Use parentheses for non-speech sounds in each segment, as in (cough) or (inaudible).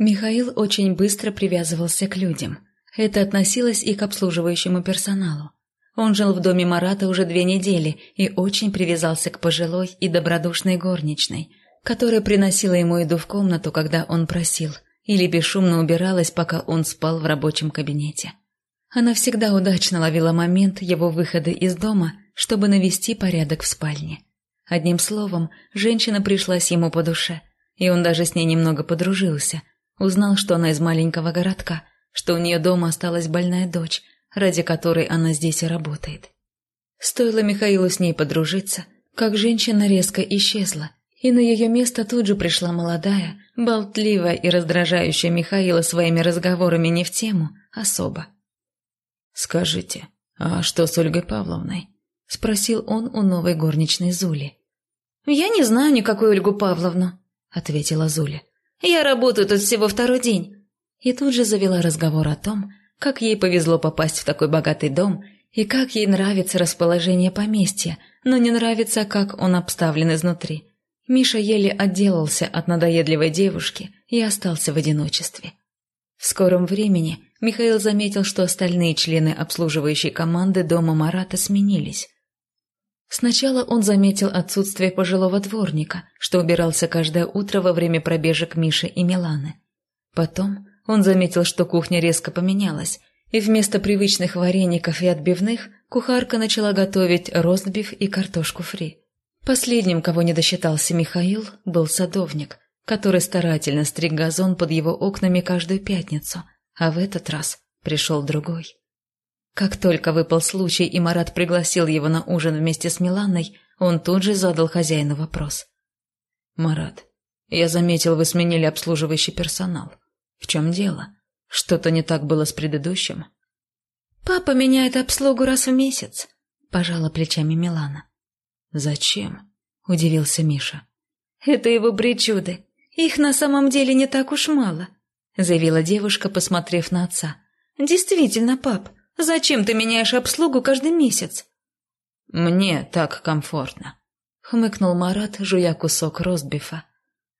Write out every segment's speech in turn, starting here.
Михаил очень быстро привязывался к людям. Это относилось и к обслуживающему персоналу. Он жил в доме Марата уже две недели и очень привязался к пожилой и добродушной горничной, которая приносила ему еду в комнату, когда он просил, или бесшумно убиралась, пока он спал в рабочем кабинете. Она всегда удачно ловила момент его выхода из дома, чтобы навести порядок в спальне. Одним словом, женщина пришлась ему по душе, и он даже с ней немного подружился. Узнал, что она из маленького городка, что у нее дома осталась больная дочь, ради которой она здесь и работает. Стоило Михаилу с ней подружиться, как женщина резко исчезла, и на ее место тут же пришла молодая, болтливая и раздражающая Михаила своими разговорами не в тему, особо. «Скажите, а что с Ольгой Павловной?» – спросил он у новой горничной Зули. «Я не знаю никакую Ольгу Павловну», – ответила Зуля. «Я работаю тут всего второй день». И тут же завела разговор о том, как ей повезло попасть в такой богатый дом и как ей нравится расположение поместья, но не нравится, как он обставлен изнутри. Миша еле отделался от надоедливой девушки и остался в одиночестве. В скором времени Михаил заметил, что остальные члены обслуживающей команды дома Марата сменились. Сначала он заметил отсутствие пожилого дворника, что убирался каждое утро во время пробежек Миши и Миланы. Потом он заметил, что кухня резко поменялась, и вместо привычных вареников и отбивных кухарка начала готовить ростбиф и картошку фри. Последним, кого не досчитался Михаил, был садовник, который старательно стриг газон под его окнами каждую пятницу, а в этот раз пришел другой. Как только выпал случай и Марат пригласил его на ужин вместе с Миланой, он тут же задал хозяину вопрос. «Марат, я заметил, вы сменили обслуживающий персонал. В чем дело? Что-то не так было с предыдущим?» «Папа меняет обслугу раз в месяц», – пожала плечами Милана. «Зачем?» – удивился Миша. «Это его причуды. Их на самом деле не так уж мало», – заявила девушка, посмотрев на отца. «Действительно, пап, зачем ты меняешь обслугу каждый месяц?» «Мне так комфортно», – хмыкнул Марат, жуя кусок ростбифа.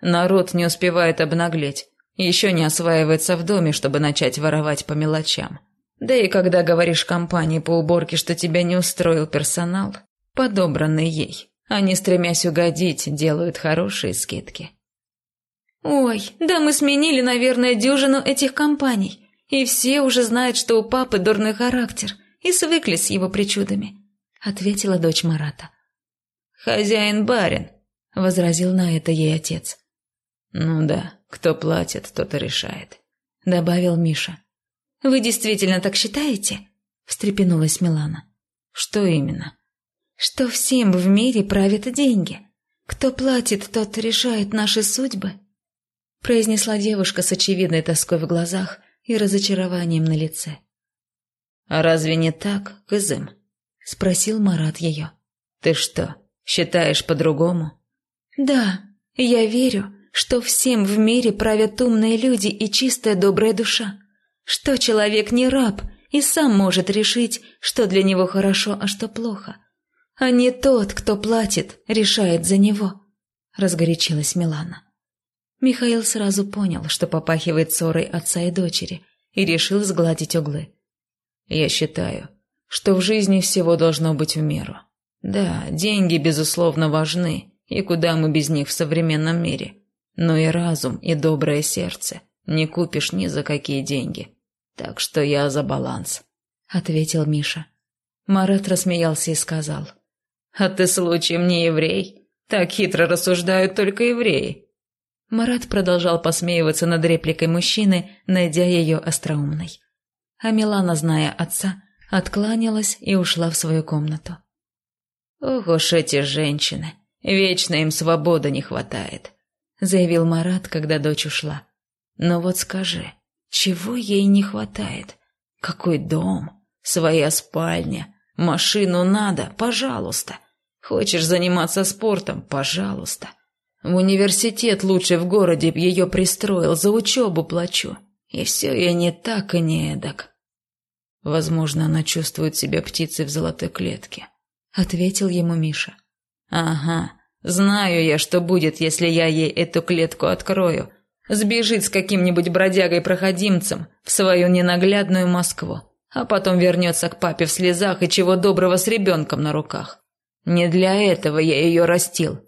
«Народ не успевает обнаглеть. Еще не осваивается в доме, чтобы начать воровать по мелочам. Да и когда говоришь компании по уборке, что тебя не устроил персонал, подобранный ей, они, стремясь угодить, делают хорошие скидки. «Ой, да мы сменили, наверное, дюжину этих компаний, и все уже знают, что у папы дурной характер, и свыклись с его причудами», — ответила дочь Марата. «Хозяин барин», — возразил на это ей отец. «Ну да, кто платит, тот и решает», — добавил Миша. «Вы действительно так считаете?» — встрепенулась Милана. «Что именно?» «Что всем в мире правят деньги. Кто платит, тот решает наши судьбы», — произнесла девушка с очевидной тоской в глазах и разочарованием на лице. «А разве не так, Кызым?» — спросил Марат ее. «Ты что, считаешь по-другому?» «Да, я верю, что всем в мире правят умные люди и чистая добрая душа, что человек не раб и сам может решить, что для него хорошо, а что плохо, а не тот, кто платит, решает за него», — разгорячилась Милана. Михаил сразу понял, что попахивает ссорой отца и дочери, и решил сгладить углы. «Я считаю, что в жизни всего должно быть в меру. Да, деньги, безусловно, важны, и куда мы без них в современном мире. Но и разум, и доброе сердце не купишь ни за какие деньги. Так что я за баланс», — ответил Миша. Марат рассмеялся и сказал. «А ты случаем не еврей? Так хитро рассуждают только евреи». Марат продолжал посмеиваться над репликой мужчины, найдя ее остроумной. А Милана, зная отца, откланялась и ушла в свою комнату. «Ох уж эти женщины! Вечно им свободы не хватает. — заявил Марат, когда дочь ушла. «Но вот скажи, чего ей не хватает? Какой дом? Своя спальня? Машину надо? Пожалуйста. Хочешь заниматься спортом? Пожалуйста. В университет лучше в городе б ее пристроил, за учебу плачу. И все я не так и не эдак». «Возможно, она чувствует себя птицей в золотой клетке», — ответил ему Миша. «Ага, Знаю я, что будет, если я ей эту клетку открою. Сбежит с каким-нибудь бродягой-проходимцем в свою ненаглядную Москву, а потом вернется к папе в слезах и чего доброго с ребенком на руках. Не для этого я ее растил.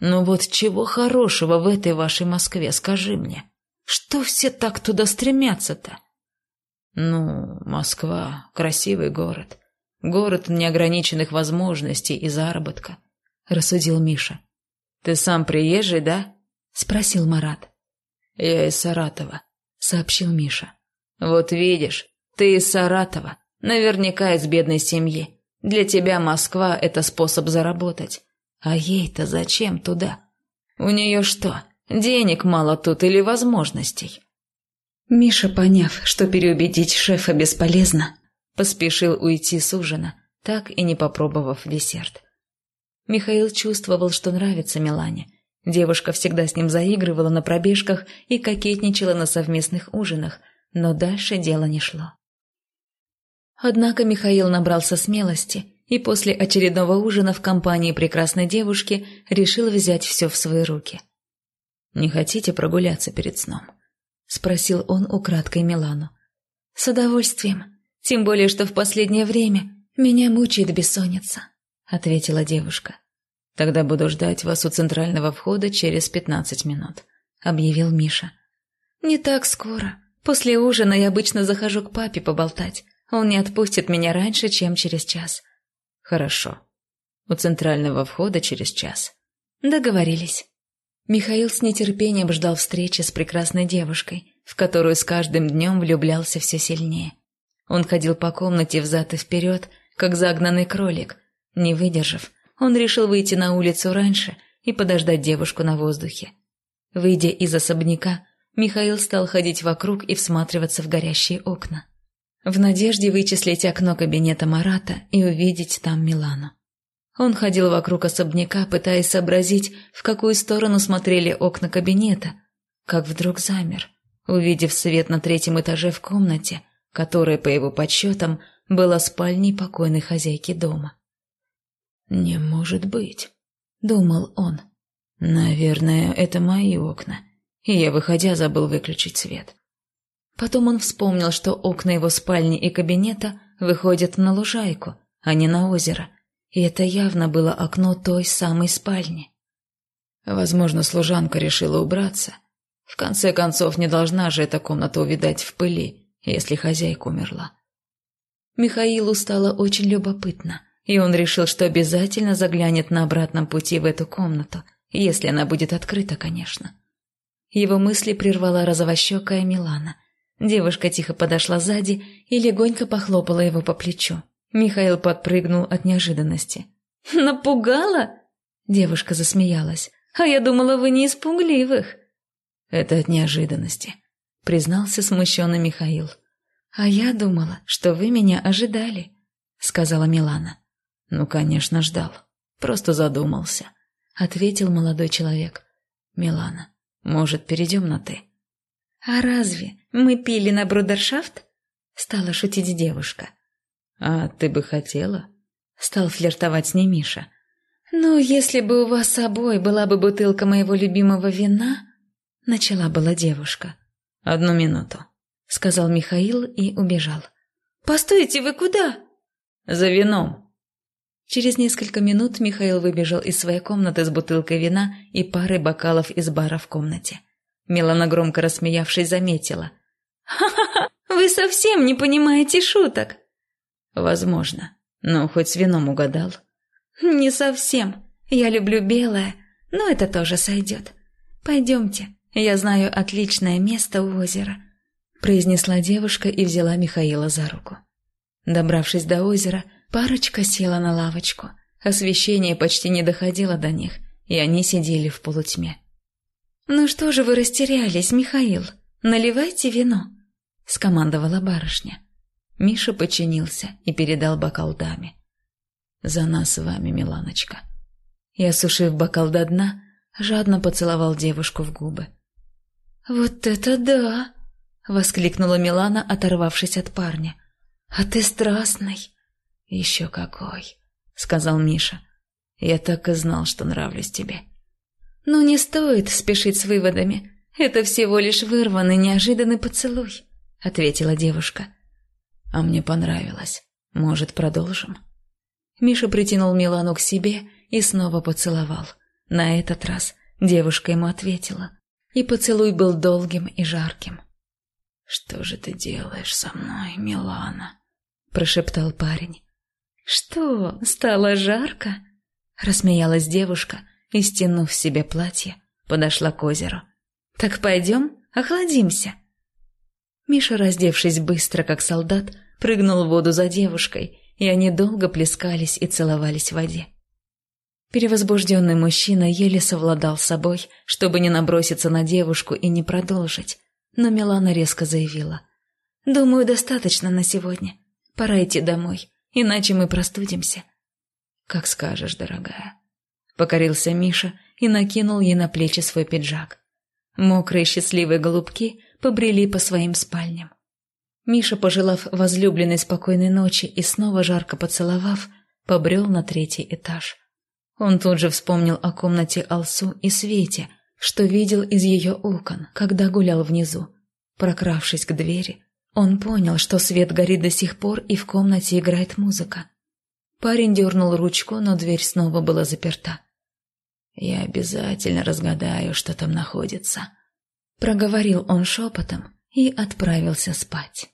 Но вот чего хорошего в этой вашей Москве, скажи мне? Что все так туда стремятся-то? Ну, Москва – красивый город. Город неограниченных возможностей и заработка, рассудил Миша. Ты сам приезжий, да? Спросил Марат. Я из Саратова, сообщил Миша. Вот видишь, ты из Саратова, наверняка из бедной семьи. Для тебя Москва – это способ заработать. А ей-то зачем туда? У нее что, денег мало тут или возможностей? Миша, поняв, что переубедить шефа бесполезно, поспешил уйти с ужина, так и не попробовав десерт. Михаил чувствовал, что нравится Милане. Девушка всегда с ним заигрывала на пробежках и кокетничала на совместных ужинах, но дальше дело не шло. Однако Михаил набрался смелости и после очередного ужина в компании прекрасной девушки решил взять все в свои руки. «Не хотите прогуляться перед сном?» – спросил он украдкой Милану. «С удовольствием, тем более, что в последнее время меня мучает бессонница», – ответила девушка. «Тогда буду ждать вас у центрального входа через пятнадцать минут», – объявил Миша. «Не так скоро. После ужина я обычно захожу к папе поболтать. Он не отпустит меня раньше, чем через час. Хорошо. У центрального входа через час. Договорились. Михаил с нетерпением ждал встречи с прекрасной девушкой, в которую с каждым днем влюблялся все сильнее. Он ходил по комнате взад и вперед, как загнанный кролик. Не выдержав, он решил выйти на улицу раньше и подождать девушку на воздухе. Выйдя из особняка, Михаил стал ходить вокруг и всматриваться в горящие окна в надежде вычислить окно кабинета Марата и увидеть там Милану. Он ходил вокруг особняка, пытаясь сообразить, в какую сторону смотрели окна кабинета, как вдруг замер, увидев свет на третьем этаже в комнате, которая, по его подсчетам, была спальней покойной хозяйки дома. «Не может быть», — думал он. «Наверное, это мои окна, и я, выходя, забыл выключить свет. Потом он вспомнил, что окна его спальни и кабинета выходят на лужайку, а не на озеро, и это явно было окно той самой спальни. Возможно, служанка решила убраться. В конце концов, не должна же эта комната увидать в пыли, если хозяйка умерла. Михаилу стало очень любопытно, и он решил, что обязательно заглянет на обратном пути в эту комнату, если она будет открыта, конечно. Его мысли прервала розовощекая Милана – Девушка тихо подошла сзади и легонько похлопала его по плечу. Михаил подпрыгнул от неожиданности. (laughs) «Напугала?» Девушка засмеялась. «А я думала, вы не испугливых». «Это от неожиданности», — признался смущенный Михаил. «А я думала, что вы меня ожидали», — сказала Милана. «Ну, конечно, ждал. Просто задумался», — ответил молодой человек. «Милана, может, перейдем на «ты»?» «А разве мы пили на брудершафт?» — стала шутить девушка. «А ты бы хотела?» — стал флиртовать с ней Миша. «Ну, если бы у вас с собой была бы бутылка моего любимого вина...» — начала была девушка. «Одну минуту», — сказал Михаил и убежал. «Постойте, вы куда?» «За вином». Через несколько минут Михаил выбежал из своей комнаты с бутылкой вина и парой бокалов из бара в комнате. Милана, громко рассмеявшись, заметила. «Ха-ха-ха! Вы совсем не понимаете шуток!» «Возможно. Но хоть с вином угадал». «Не совсем. Я люблю белое, но это тоже сойдет. Пойдемте, я знаю отличное место у озера», произнесла девушка и взяла Михаила за руку. Добравшись до озера, парочка села на лавочку. Освещение почти не доходило до них, и они сидели в полутьме. «Ну что же вы растерялись, Михаил? Наливайте вино», — скомандовала барышня. Миша подчинился и передал бокал даме. «За нас с вами, Миланочка». И, осушив бокал до дна, жадно поцеловал девушку в губы. «Вот это да!» — воскликнула Милана, оторвавшись от парня. «А ты страстный!» «Еще какой!» — сказал Миша. «Я так и знал, что нравлюсь тебе». «Ну, не стоит спешить с выводами. Это всего лишь вырванный неожиданный поцелуй», — ответила девушка. «А мне понравилось. Может, продолжим?» Миша притянул Милану к себе и снова поцеловал. На этот раз девушка ему ответила, и поцелуй был долгим и жарким. «Что же ты делаешь со мной, Милана?» – прошептал парень. «Что, стало жарко?» – рассмеялась девушка и, стянув себе платье, подошла к озеру. «Так пойдем, охладимся». Миша, раздевшись быстро, как солдат, прыгнул в воду за девушкой, и они долго плескались и целовались в воде. Перевозбужденный мужчина еле совладал с собой, чтобы не наброситься на девушку и не продолжить, но Милана резко заявила. «Думаю, достаточно на сегодня. Пора идти домой иначе мы простудимся». «Как скажешь, дорогая», — покорился Миша и накинул ей на плечи свой пиджак. Мокрые счастливые голубки побрели по своим спальням. Миша, пожелав возлюбленной спокойной ночи и снова жарко поцеловав, побрел на третий этаж. Он тут же вспомнил о комнате Алсу и Свете, что видел из ее окон, когда гулял внизу. Прокравшись к двери, он понял, что свет горит до сих пор и в комнате играет музыка. Парень дернул ручку, но дверь снова была заперта. «Я обязательно разгадаю, что там находится», — проговорил он шепотом и отправился спать.